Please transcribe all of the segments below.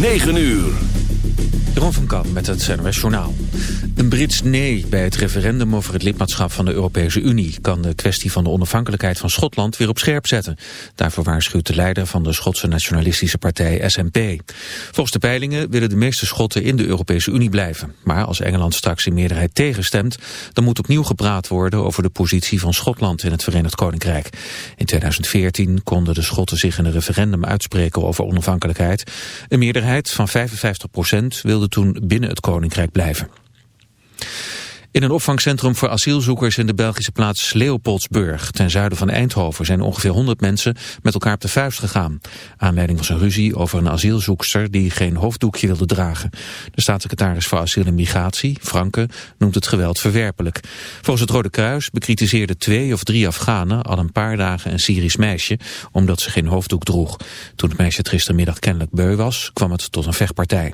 9 uur. Jeroen van Kamp met het NOS Journaal. Een Brits nee bij het referendum over het lidmaatschap van de Europese Unie... kan de kwestie van de onafhankelijkheid van Schotland weer op scherp zetten. Daarvoor waarschuwt de leider van de Schotse nationalistische partij SNP. Volgens de peilingen willen de meeste Schotten in de Europese Unie blijven. Maar als Engeland straks in meerderheid tegenstemt... dan moet opnieuw gepraat worden over de positie van Schotland in het Verenigd Koninkrijk. In 2014 konden de Schotten zich in een referendum uitspreken over onafhankelijkheid. Een meerderheid van 55 procent wilde toen binnen het Koninkrijk blijven. In een opvangcentrum voor asielzoekers in de Belgische plaats Leopoldsburg, ten zuiden van Eindhoven, zijn ongeveer 100 mensen met elkaar op de vuist gegaan. Aanleiding was een ruzie over een asielzoekster die geen hoofddoekje wilde dragen. De staatssecretaris voor Asiel en Migratie, Franke, noemt het geweld verwerpelijk. Volgens het Rode Kruis bekritiseerden twee of drie Afghanen al een paar dagen een Syrisch meisje, omdat ze geen hoofddoek droeg. Toen het meisje het gistermiddag kennelijk beu was, kwam het tot een vechtpartij.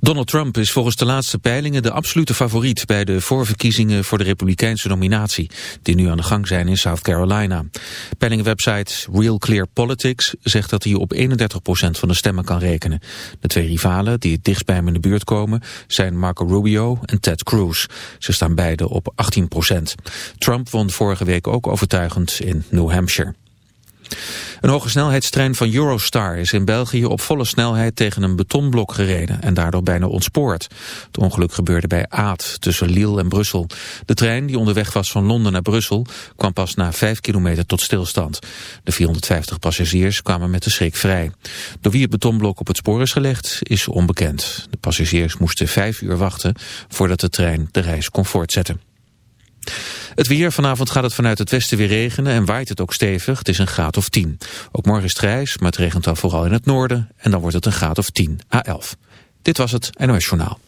Donald Trump is volgens de laatste peilingen de absolute favoriet bij de voorverkiezingen voor de republikeinse nominatie, die nu aan de gang zijn in South Carolina. Peilingwebsite Real Clear Politics zegt dat hij op 31% van de stemmen kan rekenen. De twee rivalen die het dichtst bij hem in de buurt komen zijn Marco Rubio en Ted Cruz. Ze staan beide op 18%. Trump won vorige week ook overtuigend in New Hampshire. Een hoge snelheidstrein van Eurostar is in België op volle snelheid tegen een betonblok gereden en daardoor bijna ontspoord. Het ongeluk gebeurde bij Aad tussen Lille en Brussel. De trein, die onderweg was van Londen naar Brussel, kwam pas na vijf kilometer tot stilstand. De 450 passagiers kwamen met de schrik vrij. Door wie het betonblok op het spoor is gelegd, is onbekend. De passagiers moesten vijf uur wachten voordat de trein de reis kon voortzetten. Het weer, vanavond gaat het vanuit het westen weer regenen en waait het ook stevig. Het is een graad of 10. Ook morgen is het grijs, maar het regent dan vooral in het noorden. En dan wordt het een graad of 10 à 11. Dit was het NOS Journaal.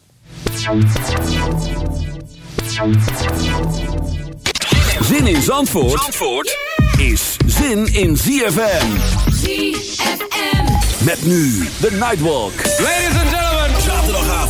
Zin in Zandvoort, Zandvoort is zin in ZFM. ZFM. Met nu de Nightwalk. Ladies and gentlemen.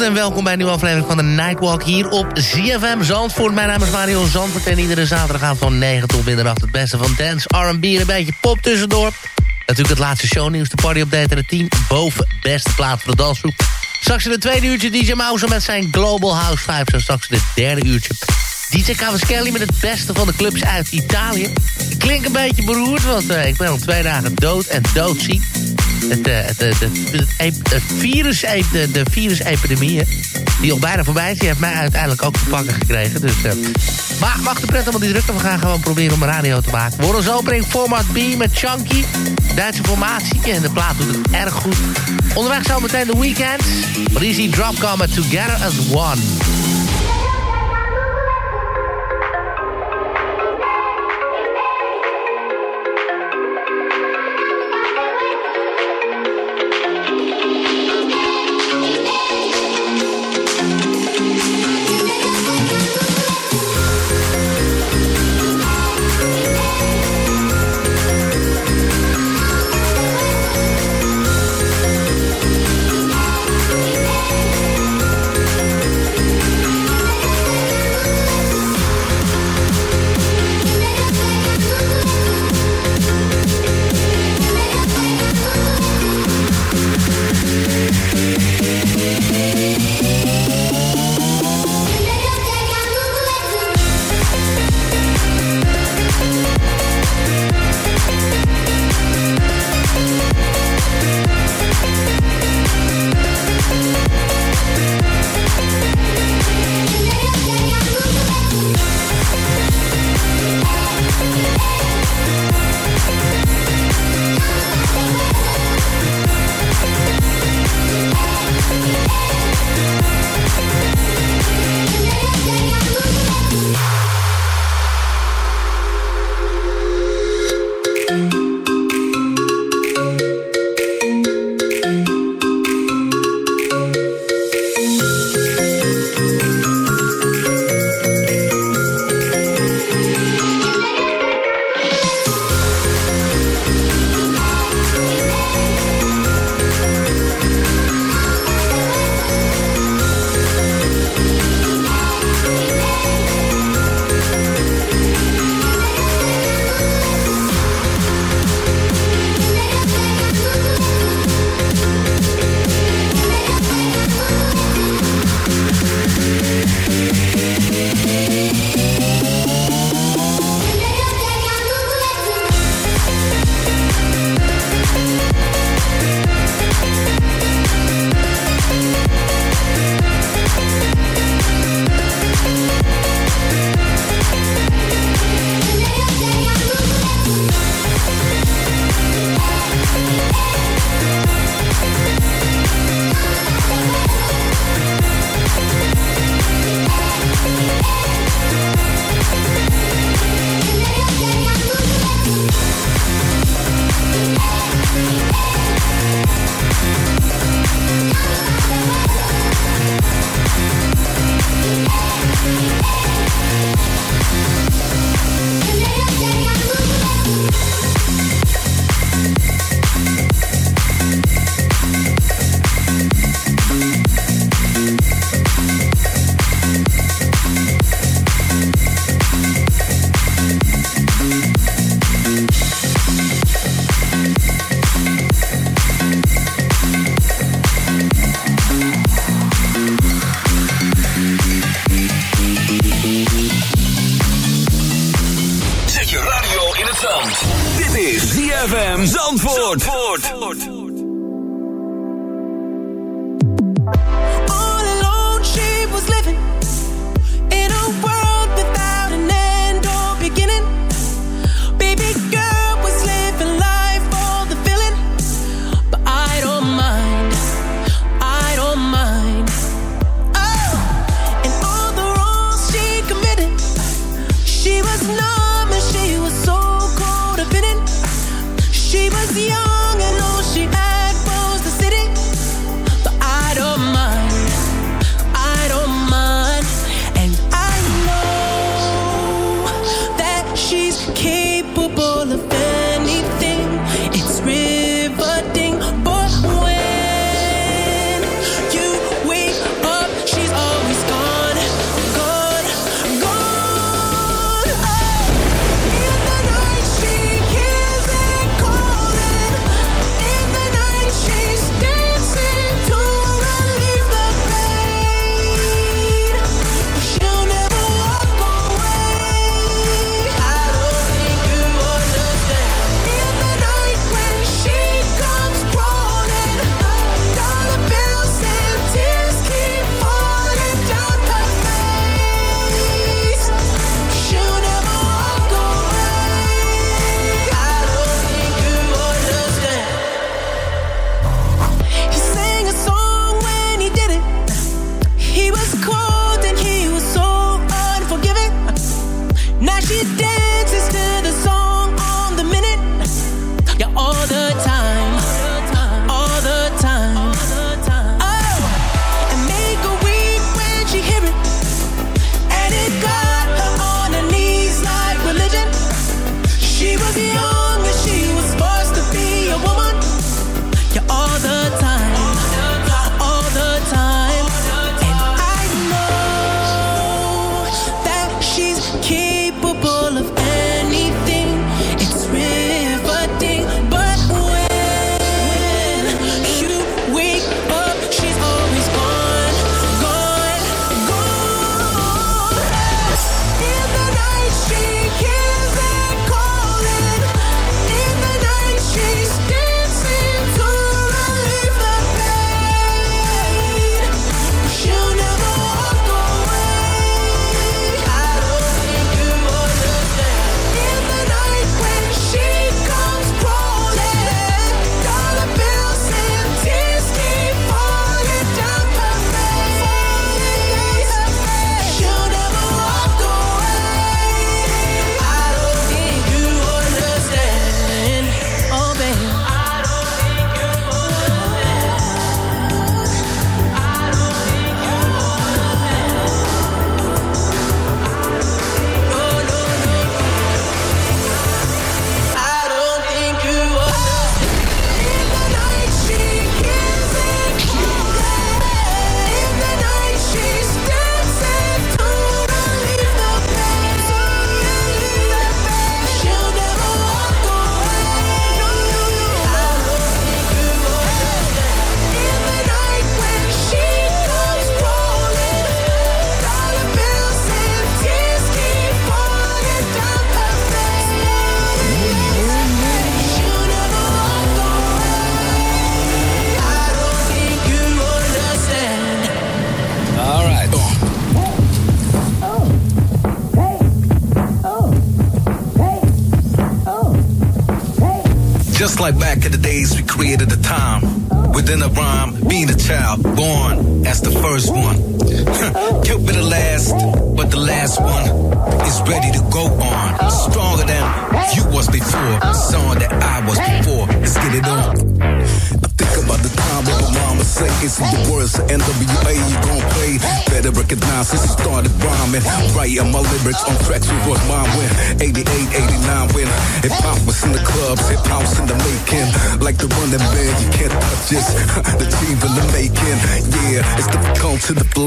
En welkom bij een nieuwe aflevering van de Nightwalk hier op ZFM Zandvoort. Mijn naam is Mario Zandvoort en iedere zaterdagavond van 9 tot middernacht het beste van dance, R&B en een beetje pop tussendoor. Natuurlijk het laatste shownieuws, de party update en het team boven beste plaats voor de dansgroep. Straks in het tweede uurtje DJ Mouse met zijn Global House Vibes en straks in het derde uurtje DJ Cavaschelli met het beste van de clubs uit Italië. Ik klink een beetje beroerd, want uh, ik ben al twee dagen dood en doodziek. Virus, de, de virusepidemie, die al bijna voorbij is, die heeft mij uiteindelijk ook te pakken gekregen. Dus, uh, maar mag de pret allemaal drukte. We gaan gewoon proberen om radio te maken. Worden zo opening Format B met Chunky. Duitse formatie en de plaat doet het erg goed. Onderweg zo meteen de weekend. Drop met Together as One.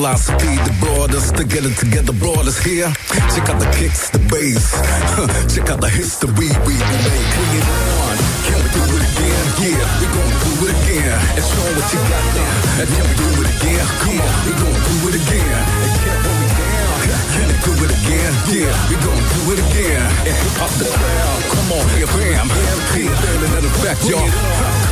Philosophy, the broaders together, together, broaders here. Check out the kicks, the bass. Check out the history we made. Bring it on. Can we do it again? Yeah, we gon' do it again. And show what you got now. And can we do it again? Come on, we gon' do it again. And can't hold me down. Can we do it again? Yeah, we gon' do it again. And hip hop the crowd. Come on, here, bam. Keep feeling that effect, y'all.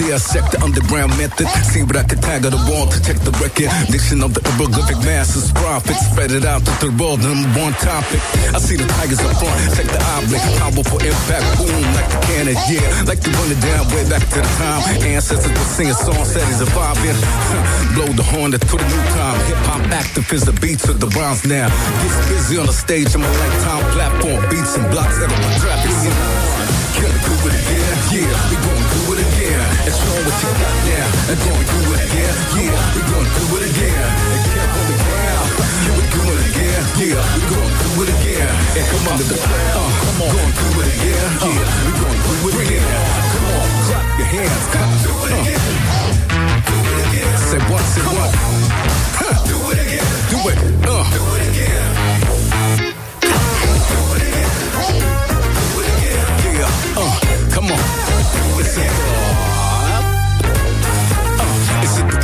Downstairs, checked the underground method. See what I could tag on the wall to check the record. Diction of the hieroglyphic masters, prophets. Spread it out to the world, number one topic. I see the tigers up front, check the object. Powerful impact, boom, like the cannon, yeah. Like to run it down way back to the time. Ancestors were singing songs, said he's surviving. Blow the horn to the new time. Hip hop active is the beats of the rhymes now. Gets busy on the stage on my lifetime platform. Beats and blocks that are traffic. Can we do it again? Yeah, we gon' do it again. And show what you got now. And can we do it again? Yeah, we gon' do it again. And can't hold the ground. Can we do it again? Yeah, we gon' do it again. And come under the crowd. Uh, come on, gon' do it again. Yeah, we gon' do it again. Come on, clap your hands. Come do it again. Do it again. Say what? Say what? Huh. Do it again. Do it. Uh. Do it again. Yeah, uh, come on. Listen. Uh, it's in the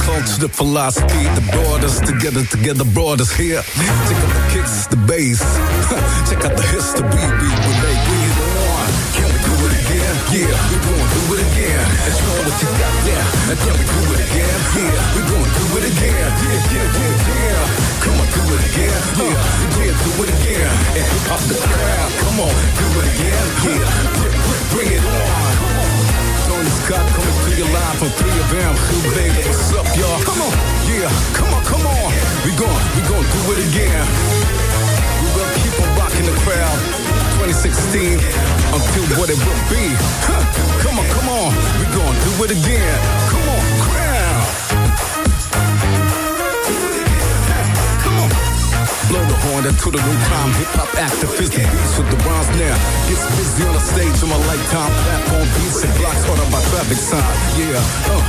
culture, the philosophy, the borders together, together, borders here. Check out the kicks, the bass. Check out the history we relate. It on. Can we do it again? Yeah, we gon' do it again. And show what you got there. And can we do it again? Yeah, we gon' do it again. Yeah, yeah, yeah, yeah. Come on, do it again. Yeah, yeah, do it again. And hip the crowd. Come on, do it again. Yeah, bring, bring, bring it on. Coming to from 3 of baby, what's up, y'all? Come on, yeah, come on, come on. We gon' we gon' do it again. We will keep on rocking the crowd. 2016 until what it will be. Huh, come on, come on. We gon' do it again. Horn into the new time. Hip hop activist, the beats with the rhymes now. Gets busy on the stage on my lifetime. Platform beats and blocks ordered by traffic sign. Yeah. Uh.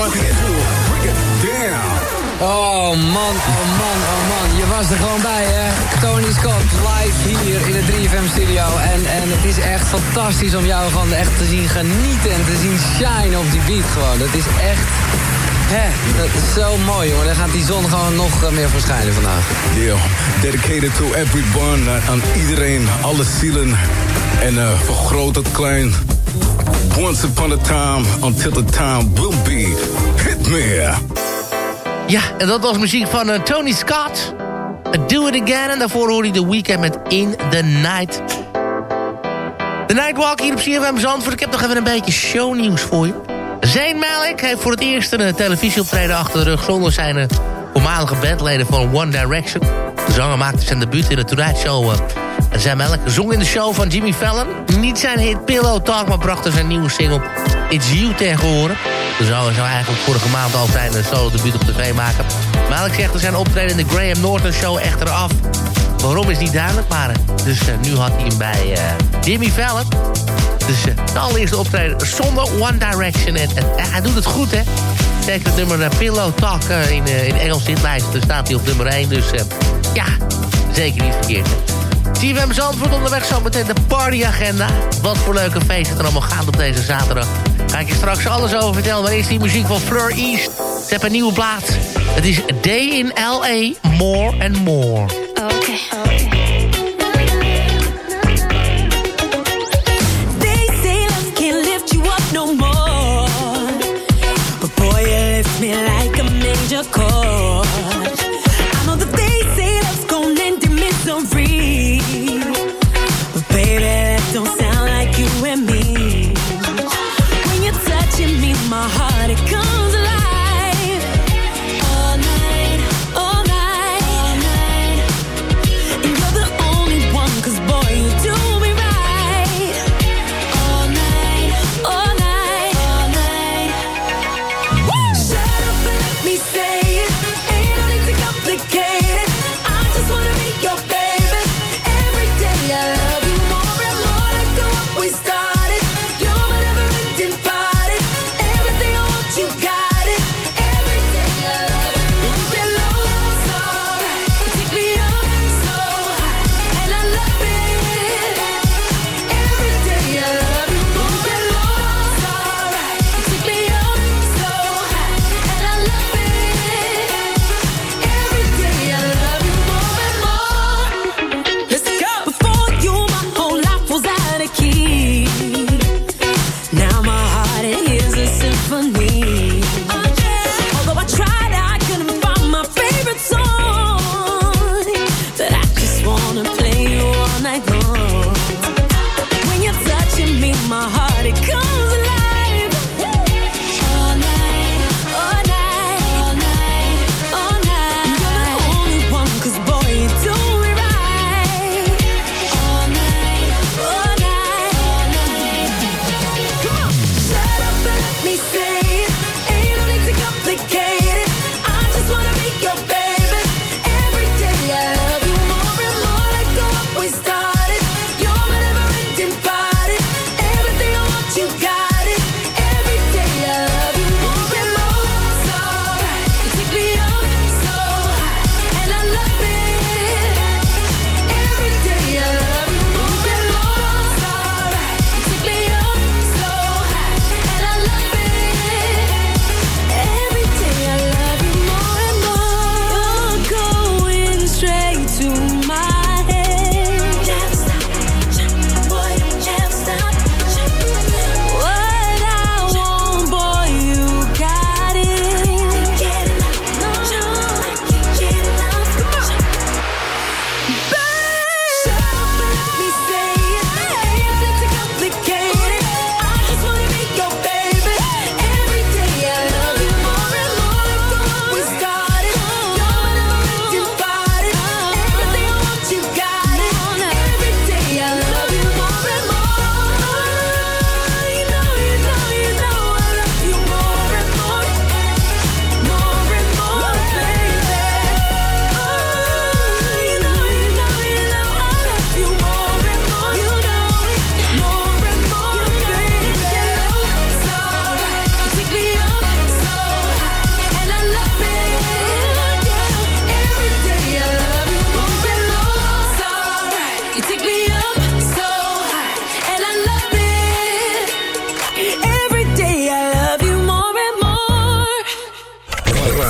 One, two, it down. Oh man, oh man, oh man. Je was er gewoon bij, hè? Tony Scott, live hier in de 3FM studio. En, en het is echt fantastisch om jou gewoon echt te zien genieten en te zien shine op die beat gewoon. Dat is echt... Hè, dat is zo mooi, hoor. Dan gaat die zon gewoon nog eh, meer verschijnen vandaag. Yeah, dedicated to everyone. Uh, aan iedereen, alle zielen. En uh, van groot tot klein. Once upon a time, until the time will be. Hit me. Ja, en dat was muziek van uh, Tony Scott. Do It Again. En daarvoor hoorde je The Weeknd met In The Night. De Nightwalk hier op CFM Zandvoort. Ik heb nog even een beetje shownieuws voor je. Zayn Malik heeft voor het eerst een televisieoptreden achter de rug... zonder zijn uh, voormalige bandleden van One Direction. De zanger maakte zijn debuut in de Tonight Show... Uh, en Zayn Malik zong in de show van Jimmy Fallon. Niet zijn hit Pillow Talk, maar bracht er zijn nieuwe single It's You tegen horen. De zanger zou eigenlijk vorige maand al zijn solo debuut op tv maken. Malik zegt er zijn optreden in de Graham Norton Show echter af. Waarom is niet duidelijk, maar dus nu had hij hem bij Jimmy Fallon. Dus uh, de allereerste optreden zonder One Direction. En, hij doet het goed, hè. Zeker het nummer Pillow Talk in, in Engels zitlijst. Daar staat hij op nummer 1. Dus ja, zeker niet verkeerd. CFM Zandvoort onderweg zo meteen de partyagenda. Wat voor leuke feesten er allemaal gaan op deze zaterdag. Ga ik je straks alles over vertellen. Maar eerst die muziek van Fleur East. Ze hebben een nieuwe plaat. Het is Day in L.A. More and More. Oké.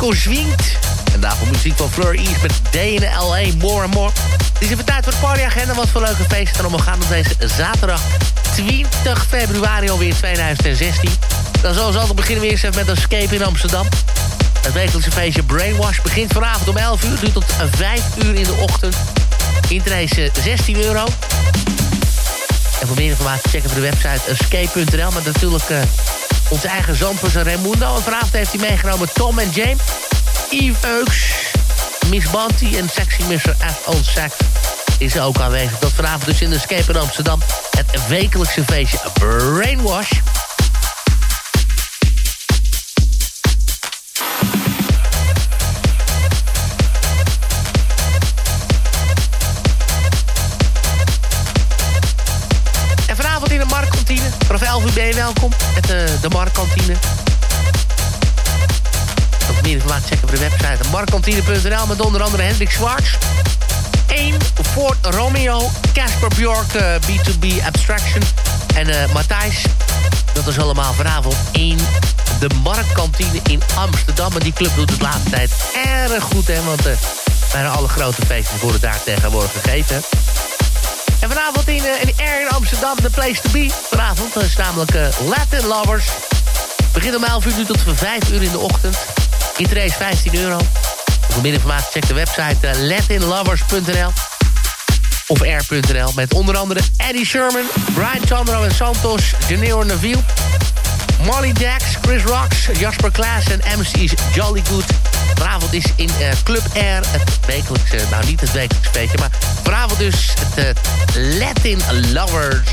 Disco Swingt. En daarvoor muziek van Fleur East met Day in L.A. More and More. Het is even tijd voor de partyagenda. Wat voor leuke feesten er gaan op deze zaterdag 20 februari alweer 2016. Dan zoals altijd beginnen we eerst met een Escape in Amsterdam. Het wekelijkse feestje Brainwash begint vanavond om 11 uur. Duurt tot 5 uur in de ochtend. Intrace 16 euro. En voor meer informatie checken we de website escape.nl. Maar natuurlijk uh, onze eigen Zampers en Raimundo. En vanavond heeft hij meegenomen Tom en James. Yves Euks, Miss Banty en Sexy Mr. F. on Sax is ook aanwezig. Dat vanavond dus in de Escape in Amsterdam. Het wekelijkse feestje Brainwash. Vanaf 11 uur welkom met de, eh, de Marktkantine. Nog meer informatie checken op de website markkantine.nl... met onder andere Hendrik Schwartz. 1 Ford Romeo, Casper Bjork, uh, eh, B2B Abstraction en uh, Matthijs. Dat is allemaal vanavond in de Marktkantine in Amsterdam. En die club doet het laatste tijd erg goed, hè. Want uh, bijna alle grote feestjes worden daar tegenwoordig gegeven. En vanavond in, uh, in Air in Amsterdam, de place to be. Vanavond is namelijk uh, Latin Lovers. Begint om 11 uur tot 5 uur in de ochtend. Iedereen is 15 euro. Voor meer informatie check de website uh, latinlovers.nl of air.nl. Met onder andere Eddie Sherman, Brian Chandro en Santos, Janeo Neville, Molly Jacks, Chris Rocks, Jasper Klaas en MC's Jolly Good. Vanavond is in uh, Club Air het wekelijkse, nou niet het wekelijkse feestje... maar vanavond dus het uh, Latin Lovers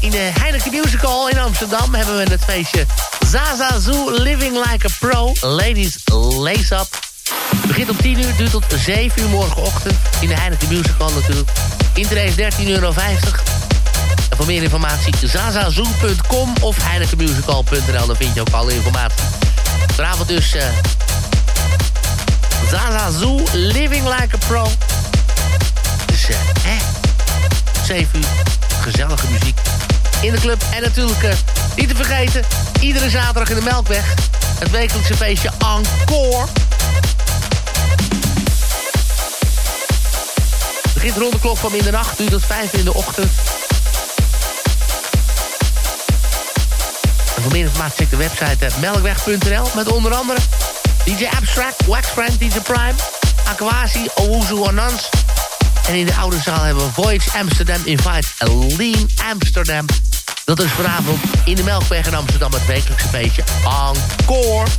in de Heineken Musical in Amsterdam hebben we het feestje Zaza Zoo Living Like a Pro. Ladies, lace up. Het begint om 10 uur, duurt tot 7 uur morgenochtend. In de Heineken Musical natuurlijk. Interesse is 13,50 euro. En voor meer informatie zazazoo.com of heinekenmusical.nl. Dan vind je ook alle informatie. Vanavond dus uh, Zaza Zoo Living Like a Pro. Dus uh, hè, 7 uur, gezellige muziek in de club. En natuurlijk, uh, niet te vergeten, iedere zaterdag in de Melkweg. Het wekelijkse feestje Encore. Begint rond de klok van middernacht, duurt tot 5 in de ochtend. En voor meer informatie check de website uh, melkweg.nl. Met onder andere DJ Abstract, Waxfriend, DJ Prime, Aquasi, Owuzu Anans... En in de oude zaal hebben we Voyage Amsterdam Invite Lean Amsterdam. Dat is vanavond in de Melkweg in Amsterdam het wekelijkse feestje Encore.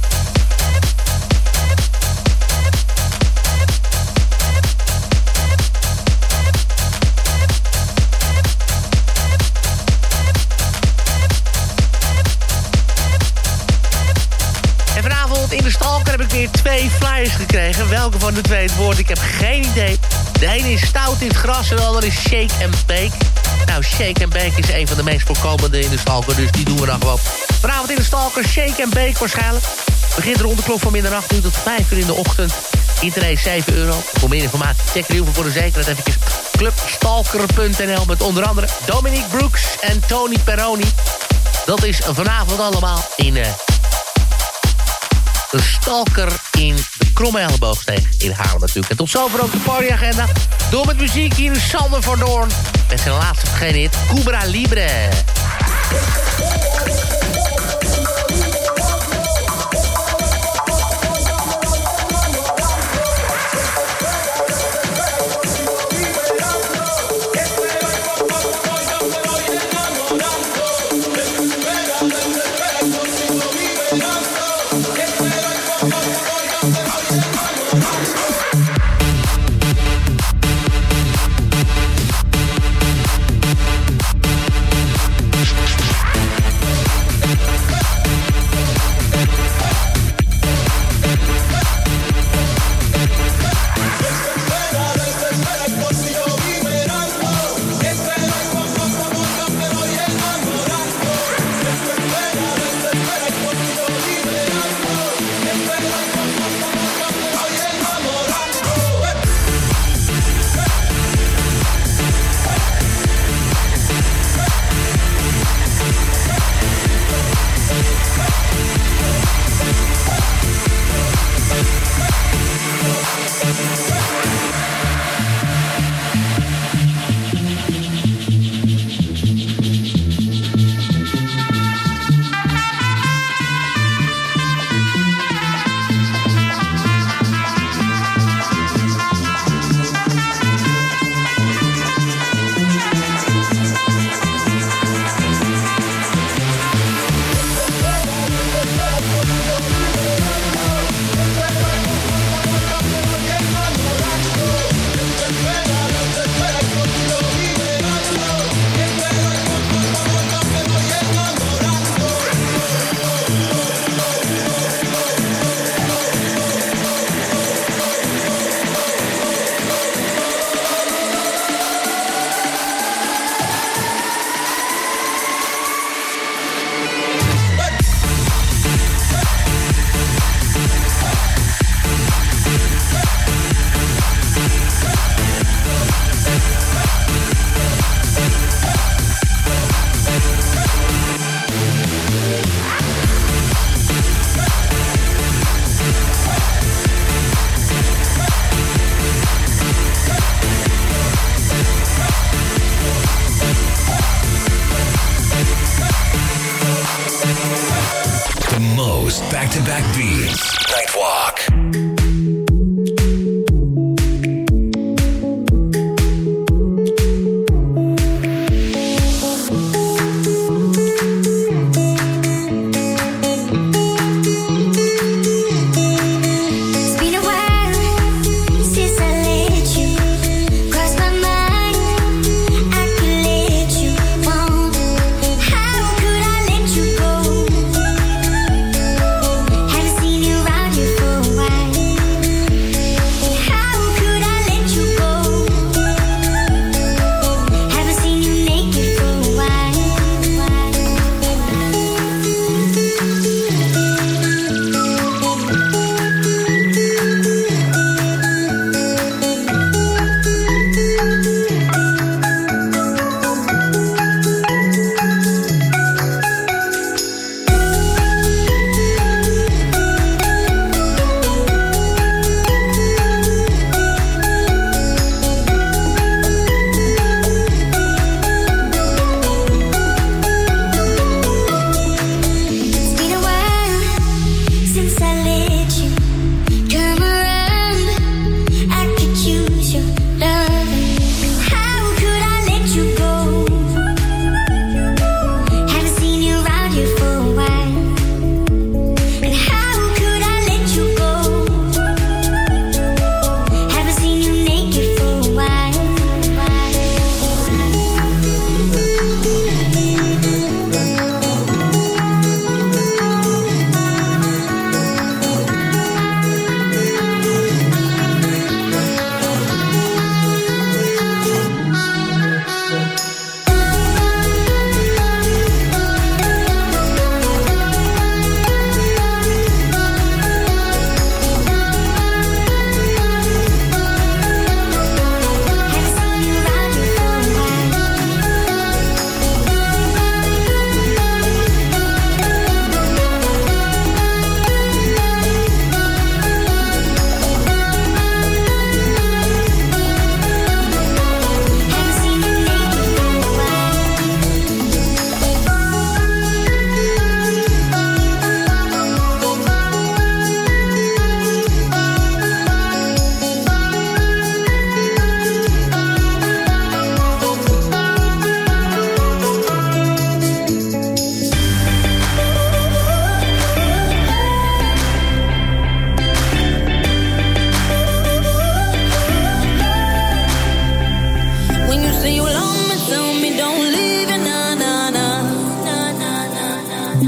In de Stalker heb ik weer twee flyers gekregen. Welke van de twee het woord? Ik heb geen idee. De ene is stout in het gras en de andere is shake and bake. Nou, shake and bake is een van de meest voorkomende in de stalker, dus die doen we dan gewoon. Vanavond in de stalker, shake and bake waarschijnlijk. Begint rond de klok van middernacht tot 5 uur in de ochtend. Iedereen 7 euro. Voor meer informatie check er heel veel voor de zekerheid even clubstalker.nl met onder andere Dominique Brooks en Tony Peroni. Dat is vanavond allemaal in uh, de Stalker in Kromme Elleboogsteeg in Haarlem natuurlijk. En tot zover ook de partyagenda. Door met muziek hier Sander van Doorn. Met zijn laatste vergeten hit, Cubra Libre.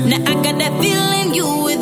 Now I got that feeling you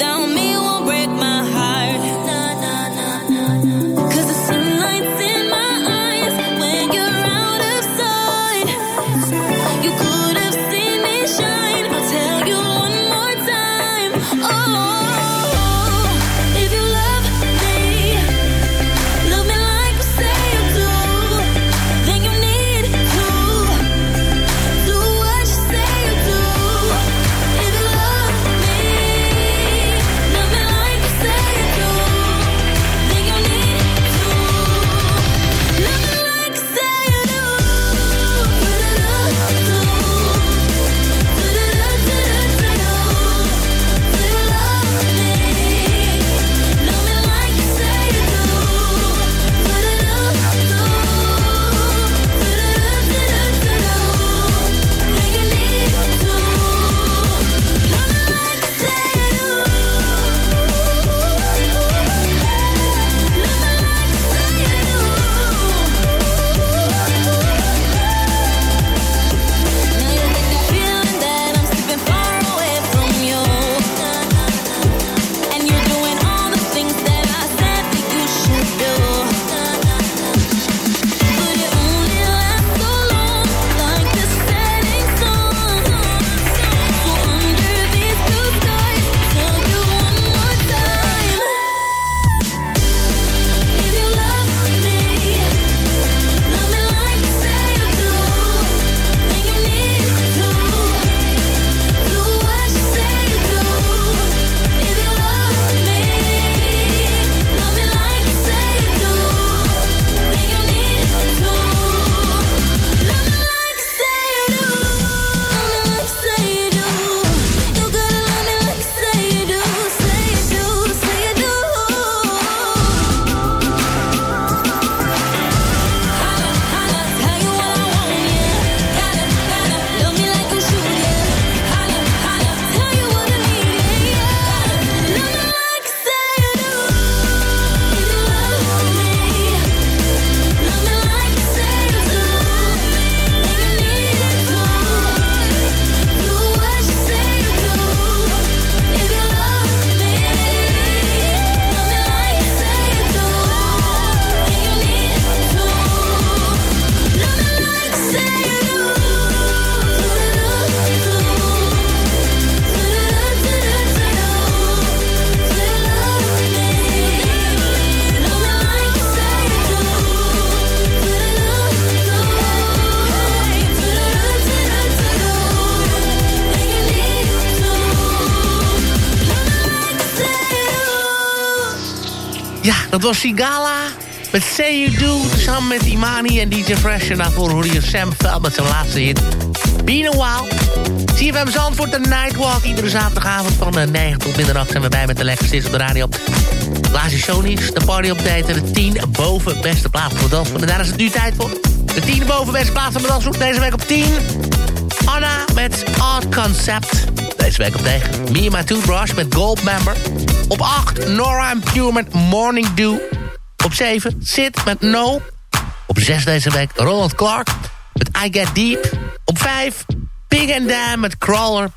dat was Sigala met Say You Do. Samen met Imani en DJ Fresh. En daarvoor hoorde je Sam Veld met zijn laatste hit. Been a while. CFM Zandvoort, de Nightwalk. Iedere zaterdagavond van 9 tot middernacht zijn we bij met de lekkerste op de radio. Laatste shownieuws, de party update en de 10 boven beste plaats voor dansgroep. En daar is het nu tijd voor. De 10 boven beste plaats voor dansgroep. Deze week op 10. Anna met Odd Concept. Deze week op 9. Me My Toothbrush met Gold Member. Op 8. Nora and Pure met Morning Dew. Op 7. Sid met No. Op 6 deze week Ronald Clark met I Get Deep. Op 5. Big and met Crawler.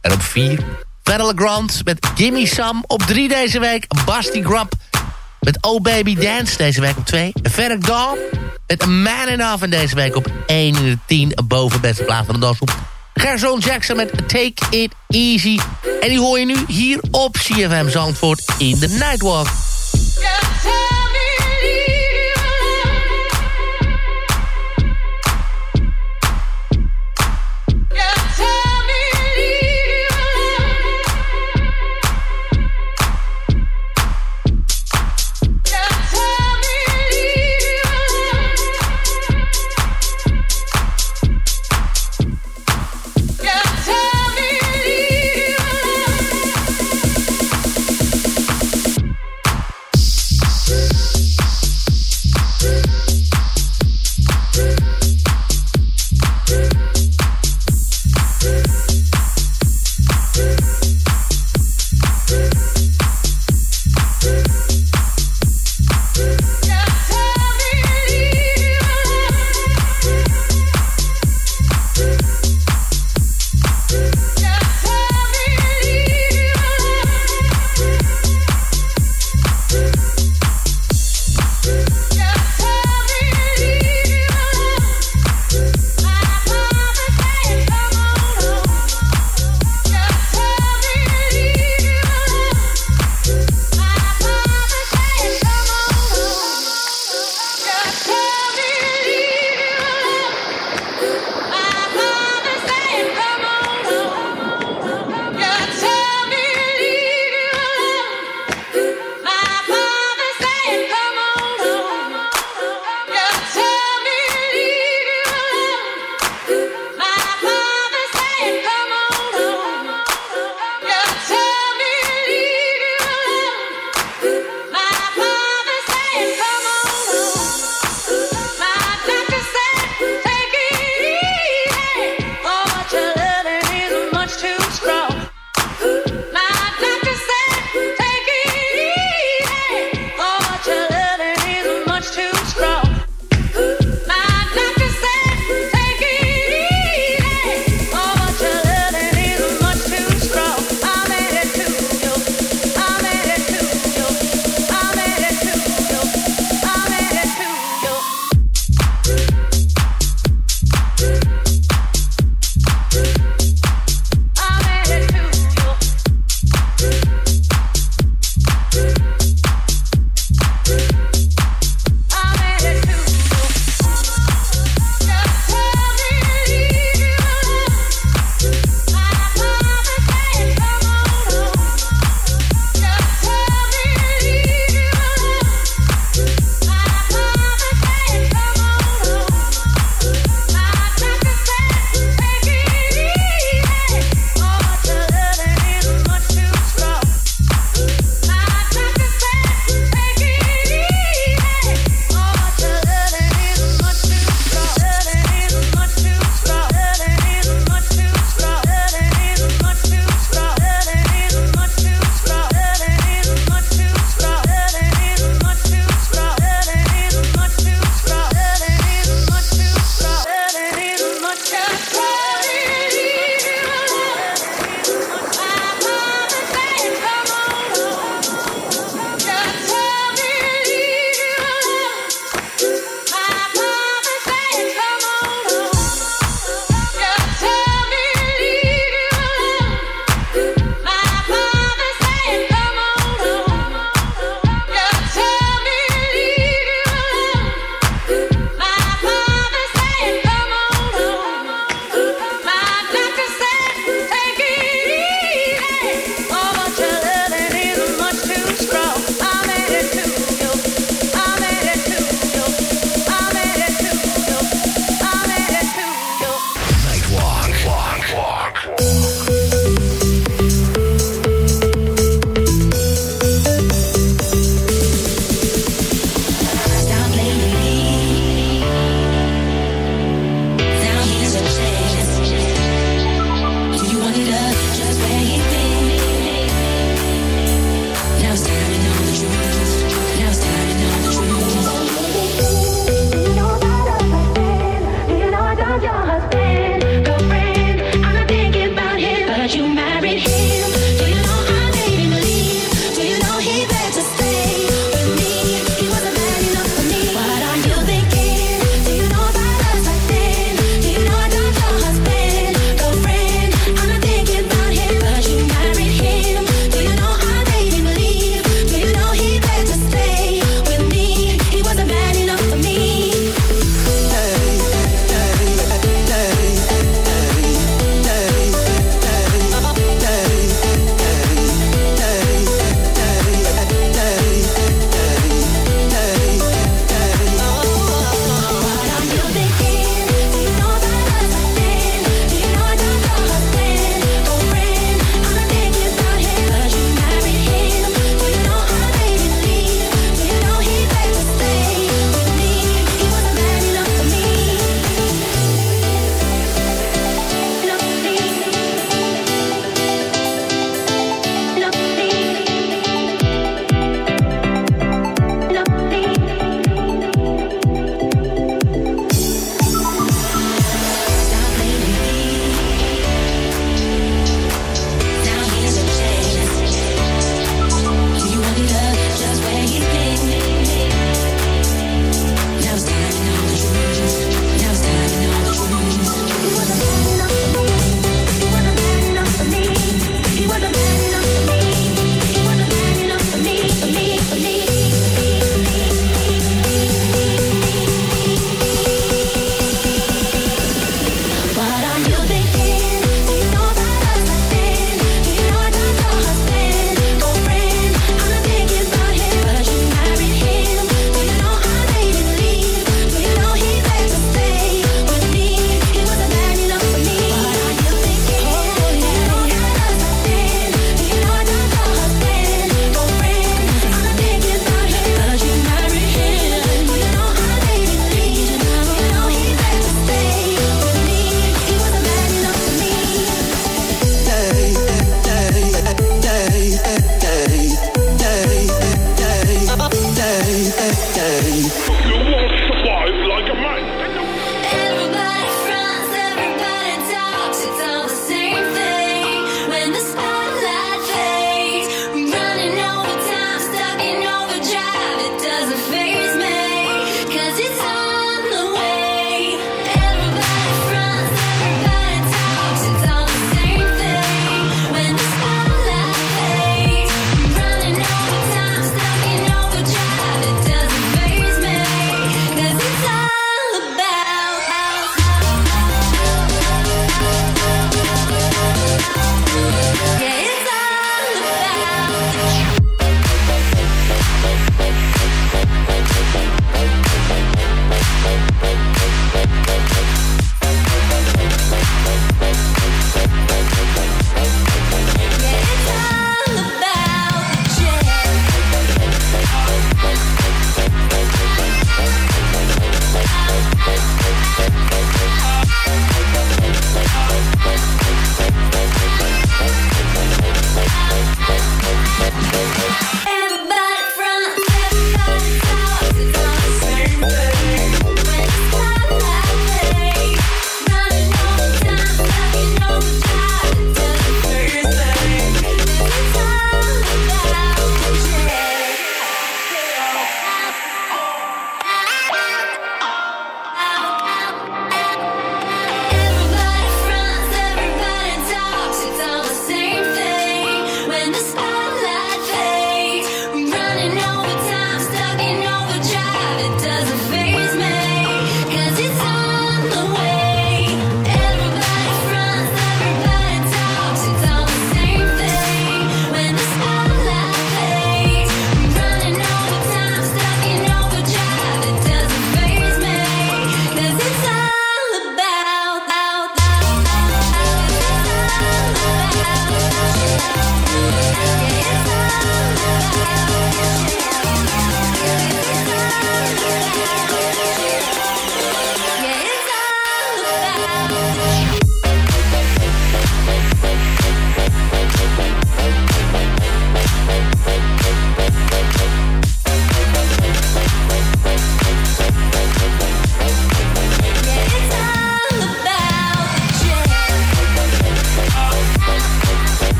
En op 4. Federal Grant met Gimme Some. Op 3 deze week Basti Grub met Oh Baby Dance. Deze week op 2. Ferric Dawn met Man Enough. En deze week op 1 in de 10 boven beste plaats van de dansgroep. Gerson Jackson met Take It Easy. En die hoor je nu hier op CFM Zandvoort in de Nightwalk.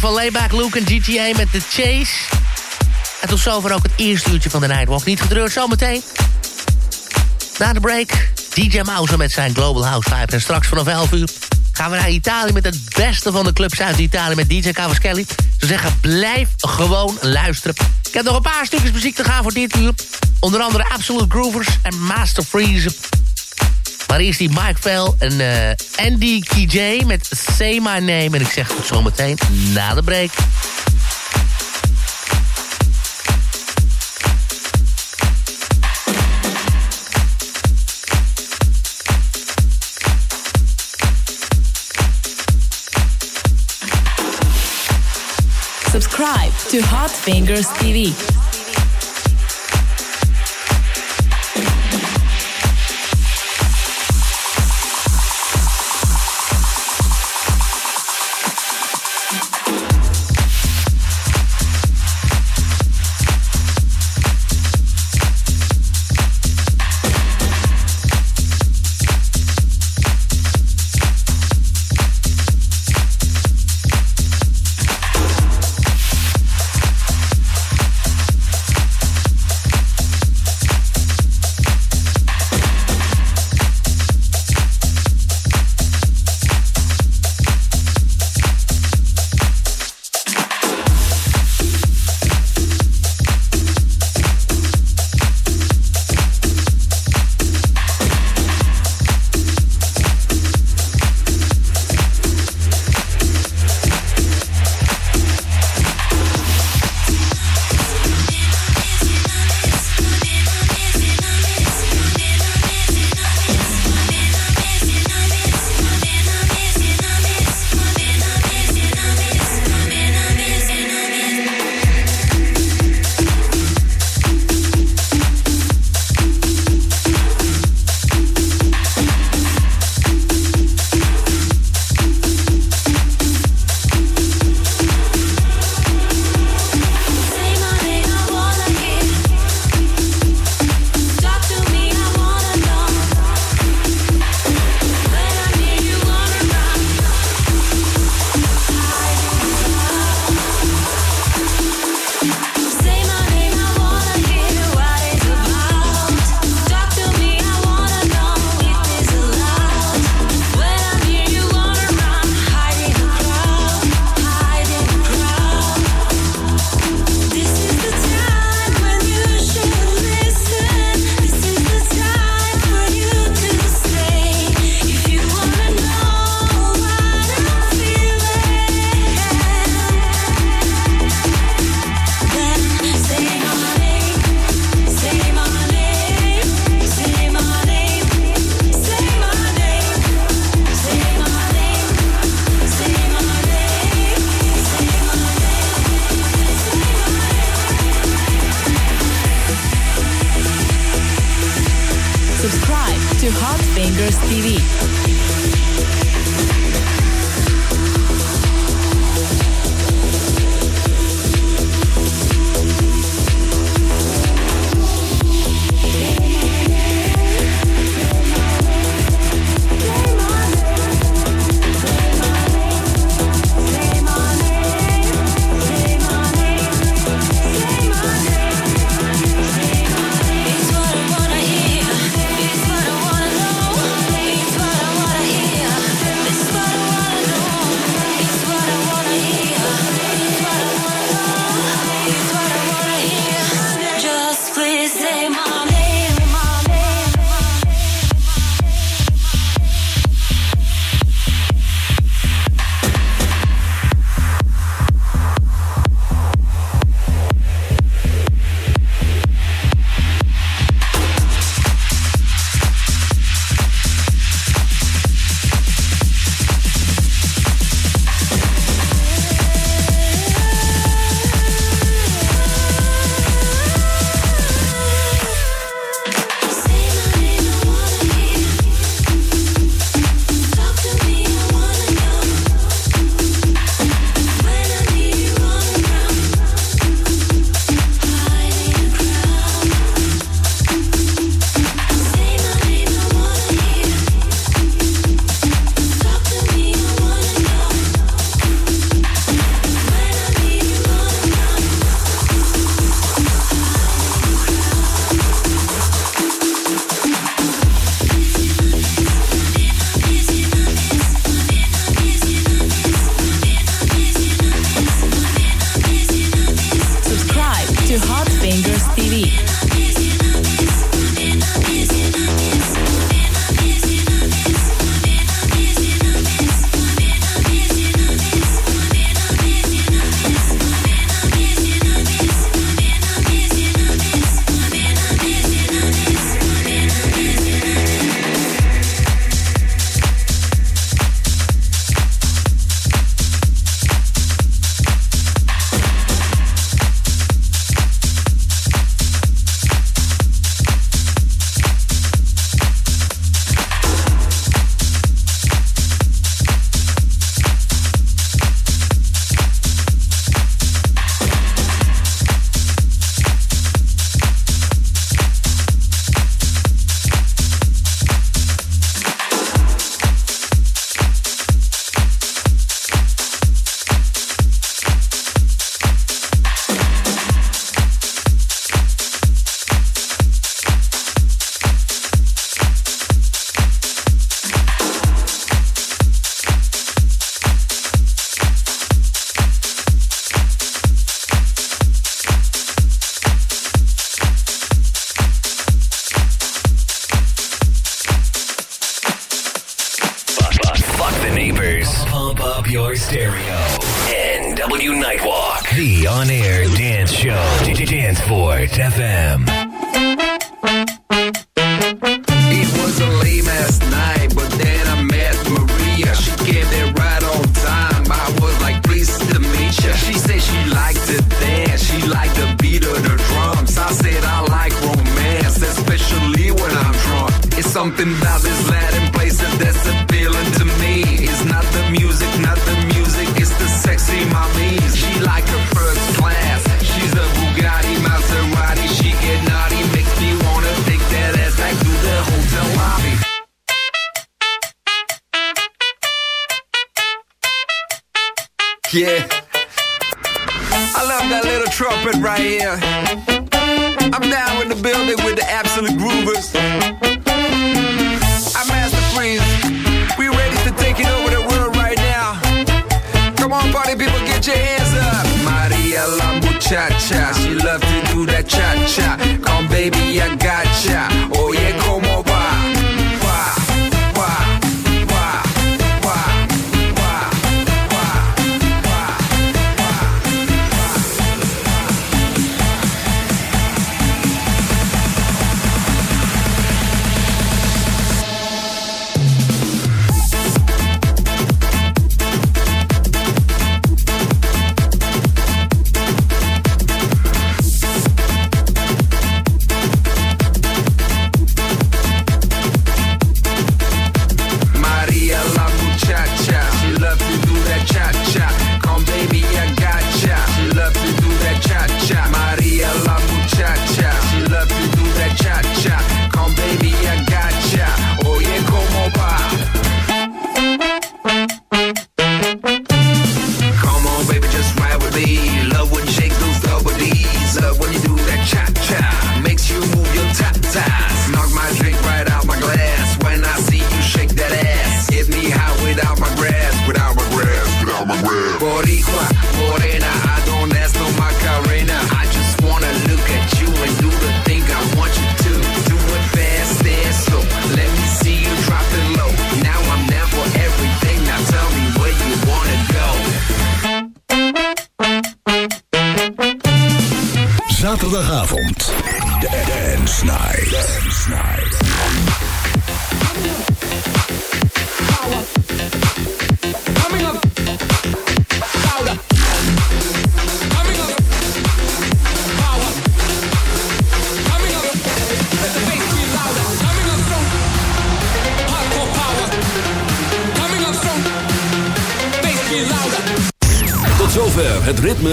Van Layback Luke en GTA met The Chase. En tot zover ook het eerste uurtje van de Nightwalk. Niet getreurd, zometeen. Na de break, DJ Mouse met zijn Global House Vibe. En straks vanaf 11 uur gaan we naar Italië... met het beste van de clubs uit Italië met DJ Cavaschelli. Ze zeggen, blijf gewoon luisteren. Ik heb nog een paar stukjes muziek te gaan voor dit uur. Onder andere Absolute Groovers en Master Freeze. Maar eerst die Mike Fell en eh, Andy KJ met Say My Name. En ik zeg tot zometeen na de break. Subscribe to Hot Fingers TV.